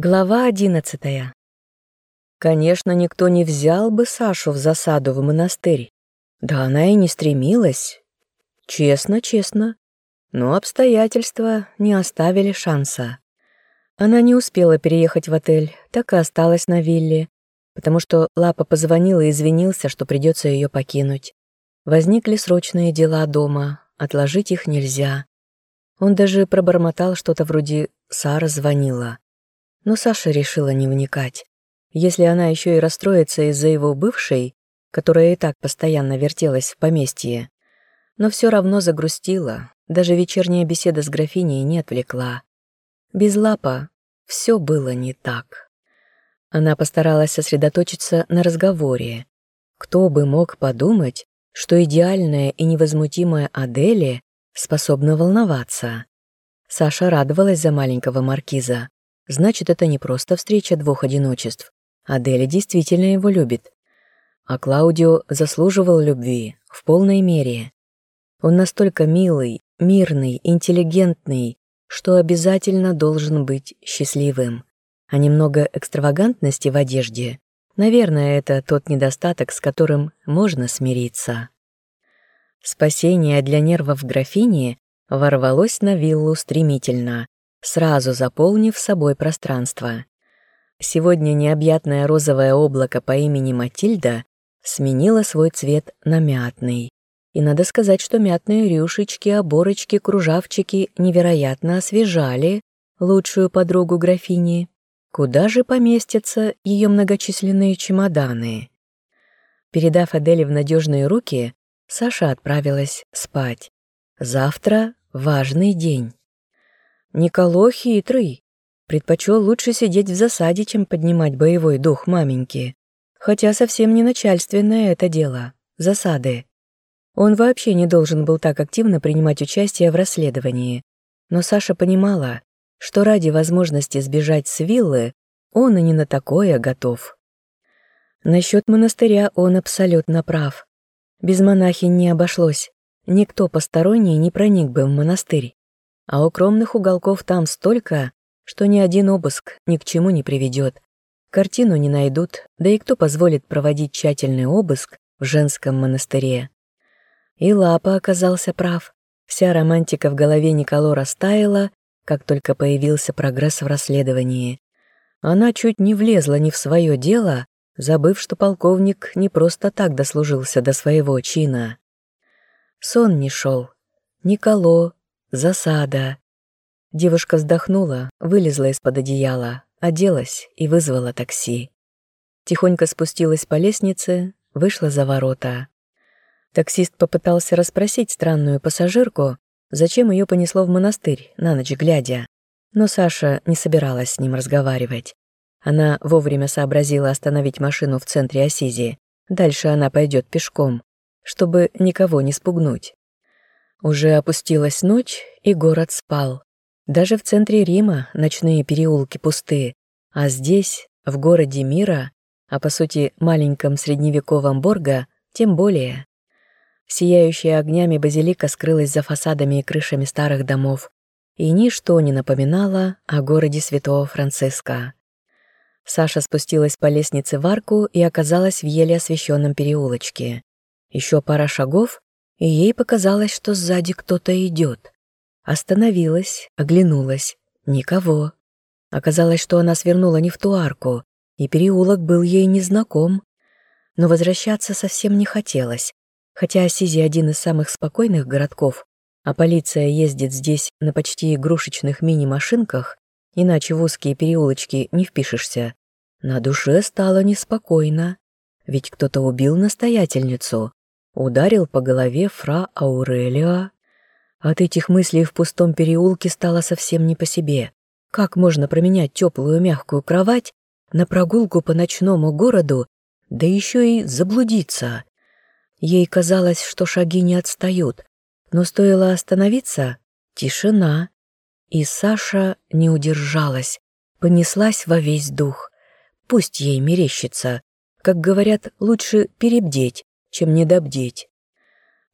Глава одиннадцатая. Конечно, никто не взял бы Сашу в засаду в монастырь. Да она и не стремилась. Честно, честно. Но обстоятельства не оставили шанса. Она не успела переехать в отель, так и осталась на вилле, потому что Лапа позвонил и извинился, что придется ее покинуть. Возникли срочные дела дома, отложить их нельзя. Он даже пробормотал что-то вроде «Сара звонила». Но Саша решила не вникать. Если она еще и расстроится из-за его бывшей, которая и так постоянно вертелась в поместье, но все равно загрустила, даже вечерняя беседа с графиней не отвлекла. Без лапа все было не так. Она постаралась сосредоточиться на разговоре. Кто бы мог подумать, что идеальная и невозмутимая Адели способна волноваться. Саша радовалась за маленького маркиза. Значит, это не просто встреча двух одиночеств. Аделя действительно его любит. А Клаудио заслуживал любви в полной мере. Он настолько милый, мирный, интеллигентный, что обязательно должен быть счастливым. А немного экстравагантности в одежде, наверное, это тот недостаток, с которым можно смириться. Спасение для нервов графини ворвалось на виллу стремительно, сразу заполнив собой пространство. Сегодня необъятное розовое облако по имени Матильда сменило свой цвет на мятный. И надо сказать, что мятные рюшечки, оборочки, кружавчики невероятно освежали лучшую подругу графини. Куда же поместятся ее многочисленные чемоданы? Передав Аделе в надежные руки, Саша отправилась спать. Завтра важный день. Николо хитрый. Предпочел лучше сидеть в засаде, чем поднимать боевой дух маменьки. Хотя совсем не начальственное это дело. Засады. Он вообще не должен был так активно принимать участие в расследовании. Но Саша понимала, что ради возможности сбежать с виллы он и не на такое готов. Насчет монастыря он абсолютно прав. Без монахинь не обошлось. Никто посторонний не проник бы в монастырь а укромных уголков там столько, что ни один обыск ни к чему не приведет. Картину не найдут, да и кто позволит проводить тщательный обыск в женском монастыре? И Лапа оказался прав. Вся романтика в голове Николо растаяла, как только появился прогресс в расследовании. Она чуть не влезла не в свое дело, забыв, что полковник не просто так дослужился до своего чина. Сон не шел. Николо, Засада. Девушка вздохнула, вылезла из-под одеяла, оделась и вызвала такси. Тихонько спустилась по лестнице, вышла за ворота. Таксист попытался расспросить странную пассажирку, зачем ее понесло в монастырь, на ночь глядя. Но Саша не собиралась с ним разговаривать. Она вовремя сообразила остановить машину в центре Асизи. Дальше она пойдет пешком, чтобы никого не спугнуть. Уже опустилась ночь, и город спал. Даже в центре Рима ночные переулки пусты, а здесь, в городе мира, а по сути маленьком средневековом Борго, тем более. Сияющая огнями базилика скрылась за фасадами и крышами старых домов, и ничто не напоминало о городе святого Франциска. Саша спустилась по лестнице в арку и оказалась в еле освещенном переулочке. Еще пара шагов, и ей показалось, что сзади кто-то идет. Остановилась, оглянулась. Никого. Оказалось, что она свернула не в ту арку, и переулок был ей незнаком. Но возвращаться совсем не хотелось. Хотя Асизи один из самых спокойных городков, а полиция ездит здесь на почти игрушечных мини-машинках, иначе в узкие переулочки не впишешься. На душе стало неспокойно, ведь кто-то убил настоятельницу ударил по голове фра Аурелио. От этих мыслей в пустом переулке стало совсем не по себе. Как можно променять теплую мягкую кровать на прогулку по ночному городу, да еще и заблудиться? Ей казалось, что шаги не отстают, но стоило остановиться — тишина. И Саша не удержалась, понеслась во весь дух. Пусть ей мерещится. Как говорят, лучше перебдеть, чем недобдеть.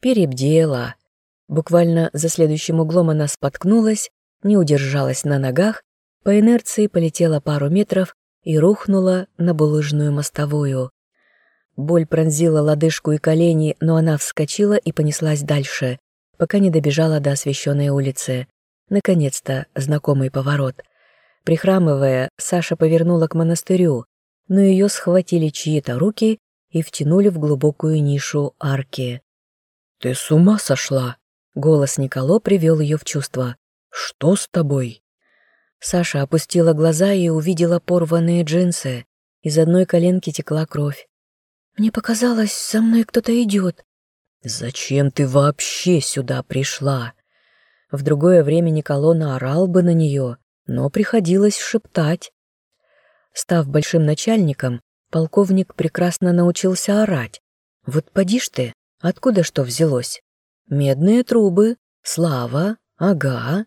Перебдела. Буквально за следующим углом она споткнулась, не удержалась на ногах По инерции полетела пару метров и рухнула на булыжную мостовую. Боль пронзила лодыжку и колени, но она вскочила и понеслась дальше, пока не добежала до освещенной улицы. Наконец-то знакомый поворот. Прихрамывая, Саша повернула к монастырю, но ее схватили чьи-то руки и втянули в глубокую нишу арки. «Ты с ума сошла?» Голос Николо привел ее в чувство. «Что с тобой?» Саша опустила глаза и увидела порванные джинсы. Из одной коленки текла кровь. «Мне показалось, за мной кто-то идет». «Зачем ты вообще сюда пришла?» В другое время Николо наорал бы на нее, но приходилось шептать. Став большим начальником, полковник прекрасно научился орать. Вот поди ж ты, откуда что взялось? Медные трубы, слава, ага.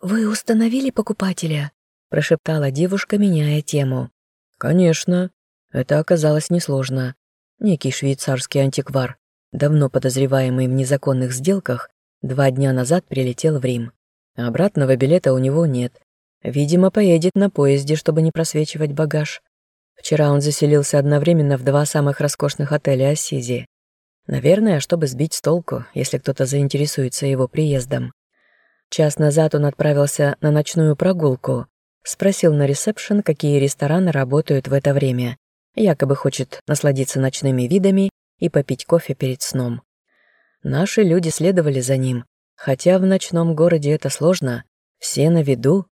«Вы установили покупателя?» – прошептала девушка, меняя тему. «Конечно. Это оказалось несложно. Некий швейцарский антиквар, давно подозреваемый в незаконных сделках, два дня назад прилетел в Рим. Обратного билета у него нет. Видимо, поедет на поезде, чтобы не просвечивать багаж. Вчера он заселился одновременно в два самых роскошных отеля Ассизи. Наверное, чтобы сбить с толку, если кто-то заинтересуется его приездом. Час назад он отправился на ночную прогулку, спросил на ресепшн, какие рестораны работают в это время. Якобы хочет насладиться ночными видами и попить кофе перед сном. Наши люди следовали за ним, хотя в ночном городе это сложно, все на виду.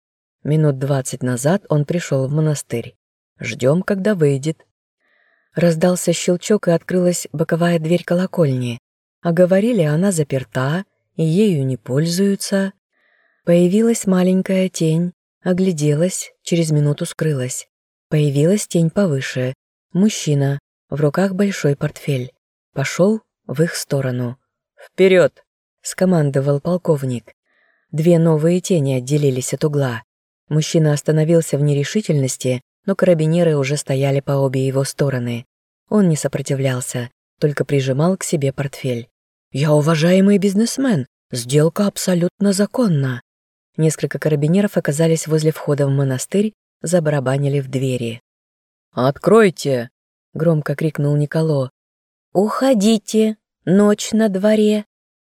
Минут двадцать назад он пришел в монастырь. Ждем, когда выйдет. Раздался щелчок, и открылась боковая дверь колокольни. А говорили, она заперта, и ею не пользуются. Появилась маленькая тень, огляделась, через минуту скрылась. Появилась тень повыше. Мужчина, в руках большой портфель. Пошел в их сторону. «Вперед!» — скомандовал полковник. Две новые тени отделились от угла. Мужчина остановился в нерешительности, но карабинеры уже стояли по обе его стороны. Он не сопротивлялся, только прижимал к себе портфель. «Я уважаемый бизнесмен, сделка абсолютно законна». Несколько карабинеров оказались возле входа в монастырь, забарабанили в двери. «Откройте!» — громко крикнул Николо. «Уходите! Ночь на дворе!»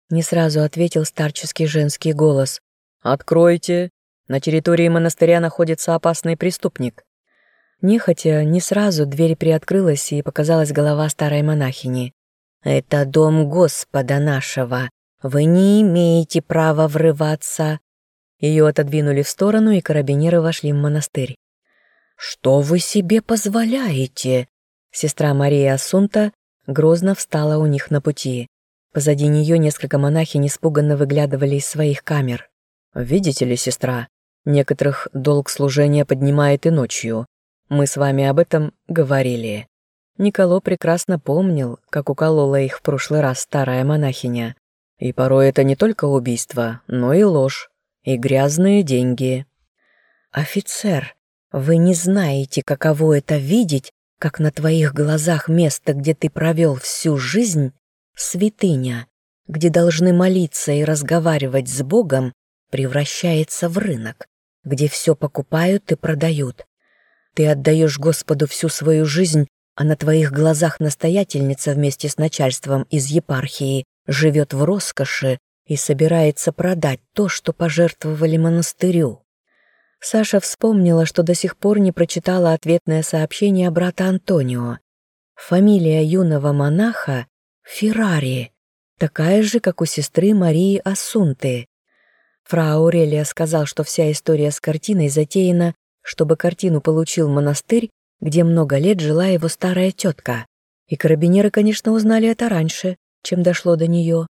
Не сразу ответил старческий женский голос. «Откройте! На территории монастыря находится опасный преступник». Нехотя, не сразу дверь приоткрылась и показалась голова старой монахини. «Это дом Господа нашего. Вы не имеете права врываться». Ее отодвинули в сторону, и карабинеры вошли в монастырь. «Что вы себе позволяете?» Сестра Мария Асунта грозно встала у них на пути. Позади нее несколько монахинь испуганно выглядывали из своих камер. «Видите ли, сестра, некоторых долг служения поднимает и ночью. Мы с вами об этом говорили». Николо прекрасно помнил, как уколола их в прошлый раз старая монахиня. И порой это не только убийство, но и ложь, и грязные деньги. «Офицер, вы не знаете, каково это видеть, как на твоих глазах место, где ты провел всю жизнь, святыня, где должны молиться и разговаривать с Богом, превращается в рынок, где все покупают и продают. Ты отдаешь Господу всю свою жизнь, а на твоих глазах настоятельница вместе с начальством из епархии живет в роскоши и собирается продать то, что пожертвовали монастырю. Саша вспомнила, что до сих пор не прочитала ответное сообщение брата Антонио. Фамилия юного монаха — Феррари, такая же, как у сестры Марии Асунты. Фра Аурелия сказал, что вся история с картиной затеяна, чтобы картину получил монастырь, где много лет жила его старая тетка. И карабинеры, конечно, узнали это раньше, чем дошло до нее.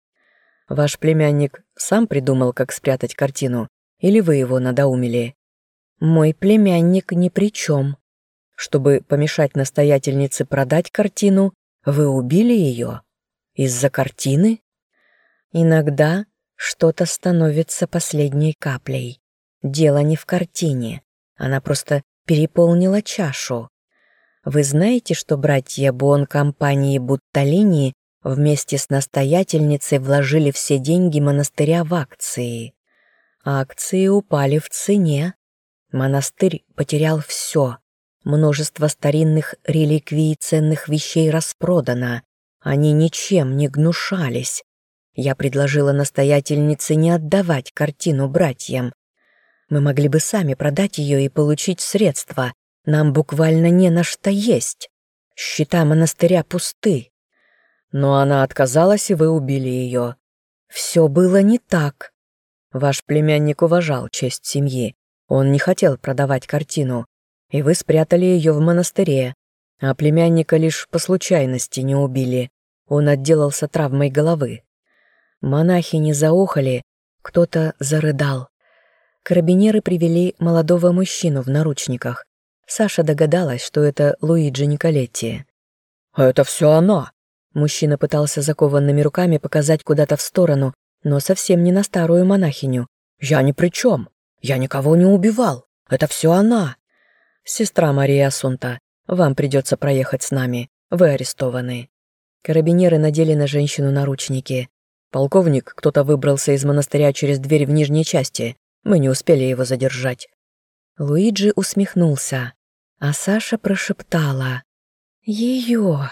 Ваш племянник сам придумал, как спрятать картину, или вы его надоумили? Мой племянник ни при чем. Чтобы помешать настоятельнице продать картину, вы убили ее? Из-за картины? Иногда что-то становится последней каплей. Дело не в картине. Она просто переполнила чашу. Вы знаете, что братья Бон компании Бутталини вместе с настоятельницей вложили все деньги монастыря в акции? Акции упали в цене. Монастырь потерял все. Множество старинных реликвий и ценных вещей распродано. Они ничем не гнушались. Я предложила настоятельнице не отдавать картину братьям. Мы могли бы сами продать ее и получить средства. Нам буквально не на что есть. Счета монастыря пусты. Но она отказалась, и вы убили ее. Все было не так. Ваш племянник уважал честь семьи. Он не хотел продавать картину, и вы спрятали ее в монастыре, а племянника лишь по случайности не убили. Он отделался травмой головы. Монахи не заохали, кто-то зарыдал. Карабинеры привели молодого мужчину в наручниках. Саша догадалась, что это Луиджи Николетти. «Это все она!» Мужчина пытался закованными руками показать куда-то в сторону, но совсем не на старую монахиню. «Я ни при чем. Я никого не убивал. Это все она!» «Сестра Мария Асунта, вам придется проехать с нами. Вы арестованы». Карабинеры надели на женщину наручники. Полковник, кто-то выбрался из монастыря через дверь в нижней части. Мы не успели его задержать. Луиджи усмехнулся, а Саша прошептала. «Ее!»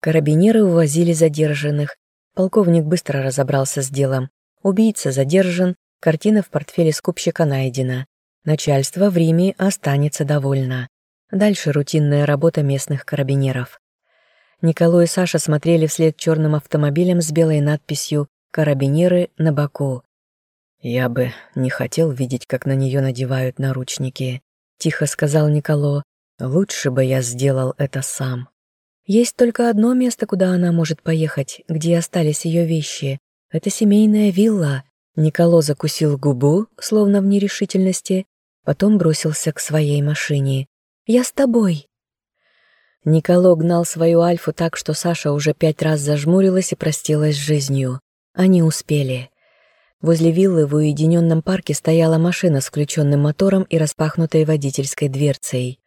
Карабинеры увозили задержанных. Полковник быстро разобрался с делом. Убийца задержан, картина в портфеле скупщика найдена. Начальство в Риме останется довольно. Дальше рутинная работа местных карабинеров. Николай и Саша смотрели вслед черным автомобилем с белой надписью «Карабинеры» на боку. «Я бы не хотел видеть, как на нее надевают наручники», — тихо сказал Николо. «Лучше бы я сделал это сам». Есть только одно место, куда она может поехать, где остались ее вещи. Это семейная вилла. Николо закусил губу, словно в нерешительности, потом бросился к своей машине. «Я с тобой», Николо гнал свою Альфу так, что Саша уже пять раз зажмурилась и простилась с жизнью. Они успели. Возле виллы в уединенном парке стояла машина с включенным мотором и распахнутой водительской дверцей.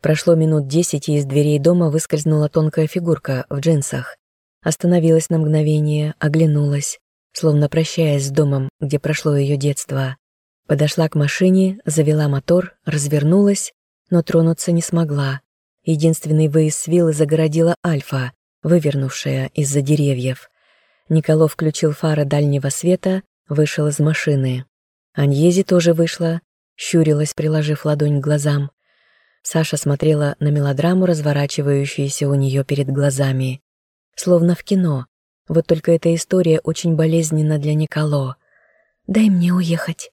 Прошло минут десять, и из дверей дома выскользнула тонкая фигурка в джинсах. Остановилась на мгновение, оглянулась, словно прощаясь с домом, где прошло ее детство. Подошла к машине, завела мотор, развернулась, но тронуться не смогла. Единственный выезд с виллы загородила Альфа, вывернувшая из-за деревьев. Николо включил фары дальнего света, вышел из машины. Аньези тоже вышла, щурилась, приложив ладонь к глазам. Саша смотрела на мелодраму, разворачивающуюся у нее перед глазами. Словно в кино. Вот только эта история очень болезненна для Николо. «Дай мне уехать».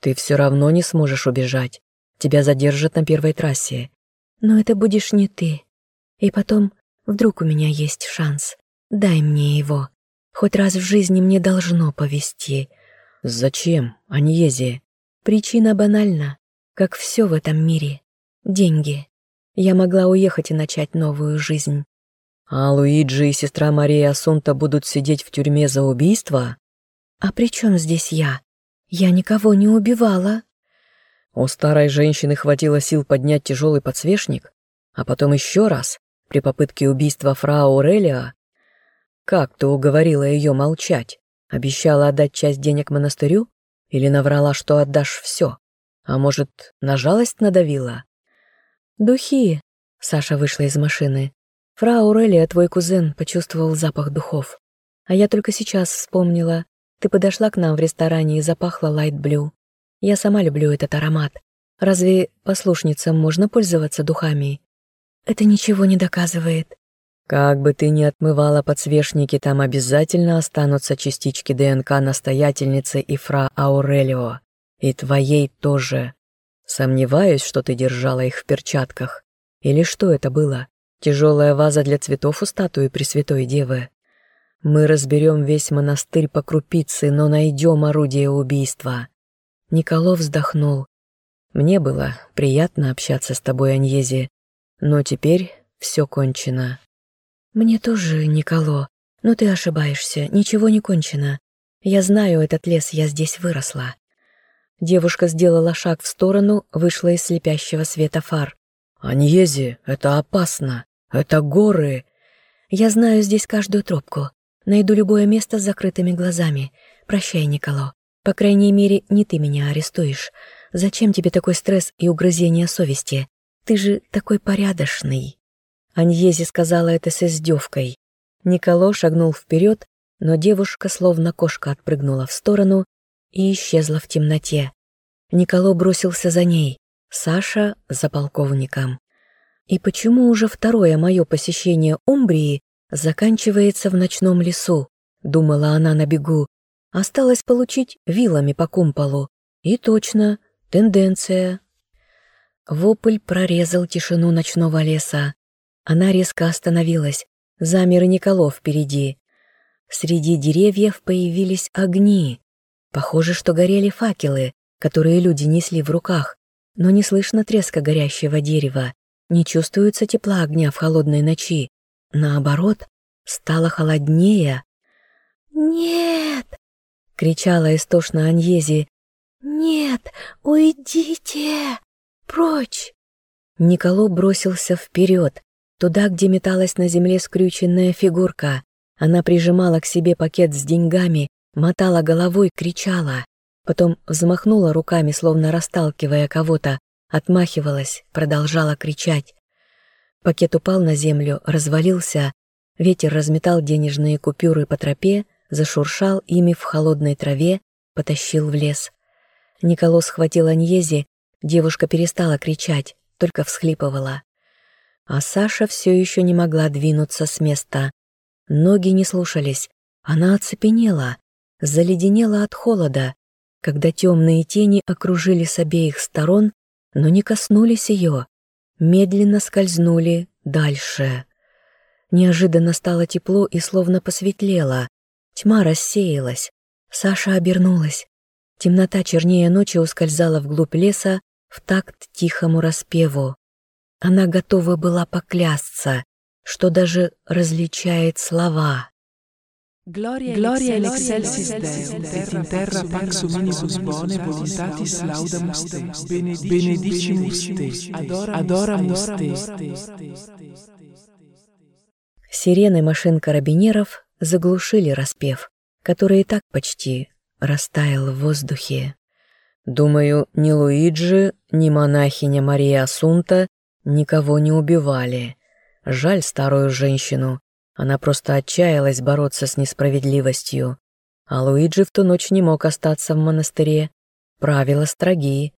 «Ты все равно не сможешь убежать. Тебя задержат на первой трассе. Но это будешь не ты. И потом, вдруг у меня есть шанс. Дай мне его. Хоть раз в жизни мне должно повезти. Зачем, Аньези? Причина банальна, как все в этом мире. Деньги. Я могла уехать и начать новую жизнь. А Луиджи и сестра Мария Асунта будут сидеть в тюрьме за убийство? А при чем здесь я? Я никого не убивала. У старой женщины хватило сил поднять тяжелый подсвечник, а потом еще раз, при попытке убийства фрау Аурелиа. Как ты уговорила ее молчать? Обещала отдать часть денег монастырю? Или наврала, что отдашь все? А может, на жалость надавила? «Духи!» — Саша вышла из машины. «Фрау Аурелия, твой кузен, почувствовал запах духов. А я только сейчас вспомнила. Ты подошла к нам в ресторане и запахла Light Blue. Я сама люблю этот аромат. Разве послушницам можно пользоваться духами? Это ничего не доказывает. Как бы ты ни отмывала подсвечники, там обязательно останутся частички ДНК настоятельницы и фра Аурелио. И твоей тоже. Сомневаюсь, что ты держала их в перчатках. Или что это было? Тяжелая ваза для цветов у статуи Пресвятой Девы. Мы разберем весь монастырь по крупице, но найдем орудие убийства. Николо вздохнул. «Мне было приятно общаться с тобой, Аньези, но теперь все кончено». «Мне тоже, Николо, но ты ошибаешься, ничего не кончено. Я знаю этот лес, я здесь выросла». Девушка сделала шаг в сторону, вышла из слепящего света фар. «Аньези, это опасно! Это горы!» «Я знаю здесь каждую тропку. Найду любое место с закрытыми глазами. Прощай, Николо. По крайней мере, не ты меня арестуешь. Зачем тебе такой стресс и угрызение совести? Ты же такой порядочный. Аньези сказала это с издевкой. Николо шагнул вперед, но девушка, словно кошка, отпрыгнула в сторону и исчезла в темноте. Николо бросился за ней, Саша — за полковником. И почему уже второе мое посещение Умбрии заканчивается в ночном лесу? Думала она на бегу. Осталось получить вилами по кумполу. И точно, тенденция. Вопль прорезал тишину ночного леса. Она резко остановилась. Замер и Николо впереди. Среди деревьев появились огни. Похоже, что горели факелы, которые люди несли в руках, но не слышно треска горящего дерева. Не чувствуется тепла огня в холодной ночи. Наоборот, стало холоднее. «Нет!» — кричала истошно Аньези. «Нет, уйдите! Прочь!» Николо бросился вперед, туда, где металась на земле скрюченная фигурка. Она прижимала к себе пакет с деньгами, мотала головой, кричала. Потом взмахнула руками, словно расталкивая кого-то, отмахивалась, продолжала кричать. Пакет упал на землю, развалился, ветер разметал денежные купюры по тропе, зашуршал ими в холодной траве, потащил в лес. Николо схватил Аньези, девушка перестала кричать, только всхлипывала. А Саша все еще не могла двинуться с места. Ноги не слушались, она оцепенела, заледенела от холода, когда темные тени окружили с обеих сторон, но не коснулись ее, медленно скользнули дальше. Неожиданно стало тепло и словно посветлело. Тьма рассеялась. Саша обернулась. Темнота чернее ночи ускользала вглубь леса в такт тихому распеву. Она готова была поклясться, что даже различает слова. Gloria, in excelsis et in terra pax humanibus bone voluntatis laudamus te, benedicimus te, adoramus te. Сирены машин карабинеров заглушили распев, который и так почти растаял в воздухе. Думаю, ни Луиджи, ни монахиня Мария Асунта никого не убивали. Жаль старую женщину, она просто отчаялась бороться с несправедливостью. А Луиджи в ту ночь не мог остаться в монастыре. Правила строги.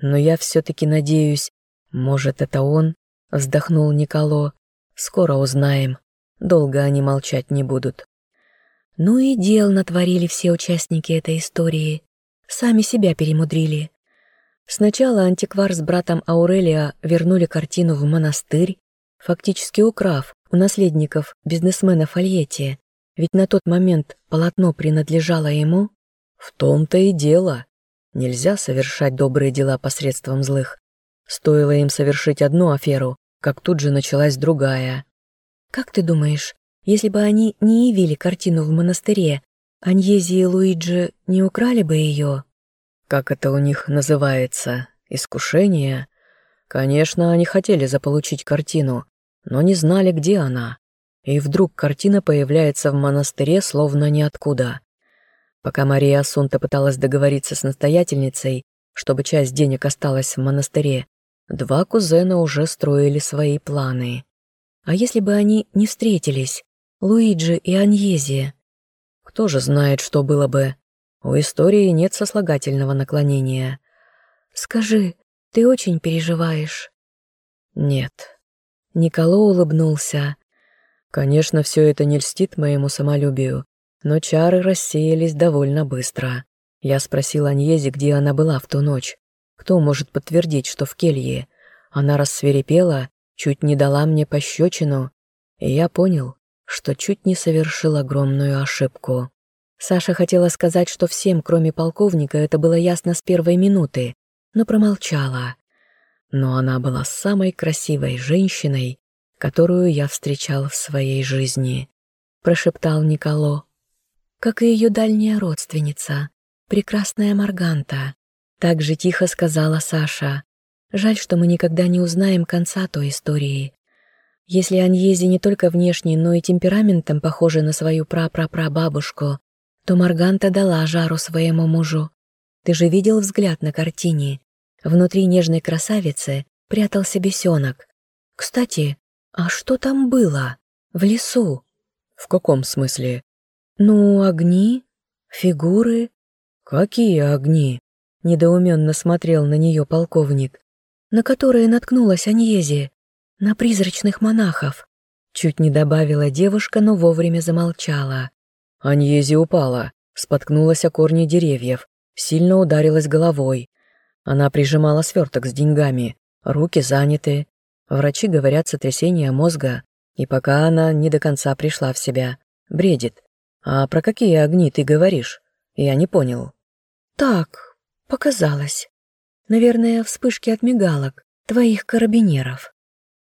Но я все-таки надеюсь, может, это он, вздохнул Николо. Скоро узнаем. Долго они молчать не будут. Ну и дел натворили все участники этой истории. Сами себя перемудрили. Сначала антиквар с братом Аурелия вернули картину в монастырь, фактически украв у наследников бизнесмена Фольетти, ведь на тот момент полотно принадлежало ему. В том-то и дело. Нельзя совершать добрые дела посредством злых. Стоило им совершить одну аферу, как тут же началась другая. Как ты думаешь, если бы они не явили картину в монастыре, Аньези и Луиджи не украли бы ее? Как это у них называется? Искушение? Конечно, они хотели заполучить картину, но не знали, где она. И вдруг картина появляется в монастыре словно ниоткуда. Пока Мария Асунта пыталась договориться с настоятельницей, чтобы часть денег осталась в монастыре, два кузена уже строили свои планы. А если бы они не встретились, Луиджи и Аньези? Кто же знает, что было бы? У истории нет сослагательного наклонения. Скажи, ты очень переживаешь? Нет, Николо улыбнулся. Конечно, все это не льстит моему самолюбию, но чары рассеялись довольно быстро. Я спросил Аньези, где она была в ту ночь. Кто может подтвердить, что в келье? Она рассверепела, чуть не дала мне пощечину, и я понял, что чуть не совершил огромную ошибку. Саша хотела сказать, что всем, кроме полковника, это было ясно с первой минуты, но промолчала но она была самой красивой женщиной, которую я встречал в своей жизни», — прошептал Николо. «Как и ее дальняя родственница, прекрасная Марганта», — так же тихо сказала Саша. «Жаль, что мы никогда не узнаем конца той истории. Если Аньези не только внешне, но и темпераментом похожа на свою прапрапрабабушку, то Марганта дала жару своему мужу. Ты же видел взгляд на картине, Внутри нежной красавицы прятался бесенок. Кстати, а что там было? В лесу? В каком смысле? Ну, огни, фигуры. Какие огни? Недоуменно смотрел на нее полковник, на которые наткнулась Аньези, на призрачных монахов. Чуть не добавила девушка, но вовремя замолчала. Аньези упала, споткнулась о корни деревьев, сильно ударилась головой. Она прижимала сверток с деньгами, руки заняты. Врачи говорят сотрясение мозга, и пока она не до конца пришла в себя, бредит. А про какие огни ты говоришь? Я не понял. Так, показалось. Наверное, вспышки от мигалок, твоих карабинеров.